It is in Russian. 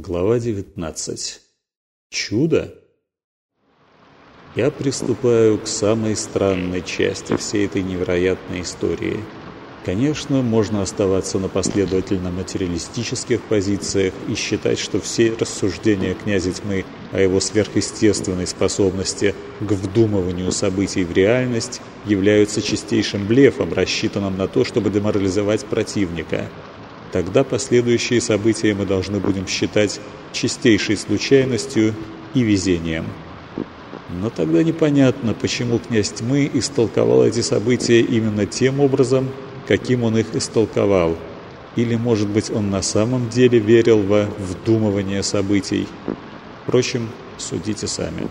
Глава 19. Чудо? Я приступаю к самой странной части всей этой невероятной истории. Конечно, можно оставаться на последовательно материалистических позициях и считать, что все рассуждения князя тьмы о его сверхъестественной способности к вдумыванию событий в реальность являются чистейшим блефом, рассчитанным на то, чтобы деморализовать противника – Тогда последующие события мы должны будем считать чистейшей случайностью и везением. Но тогда непонятно, почему князь тьмы истолковал эти события именно тем образом, каким он их истолковал. Или, может быть, он на самом деле верил во вдумывание событий. Впрочем, судите сами.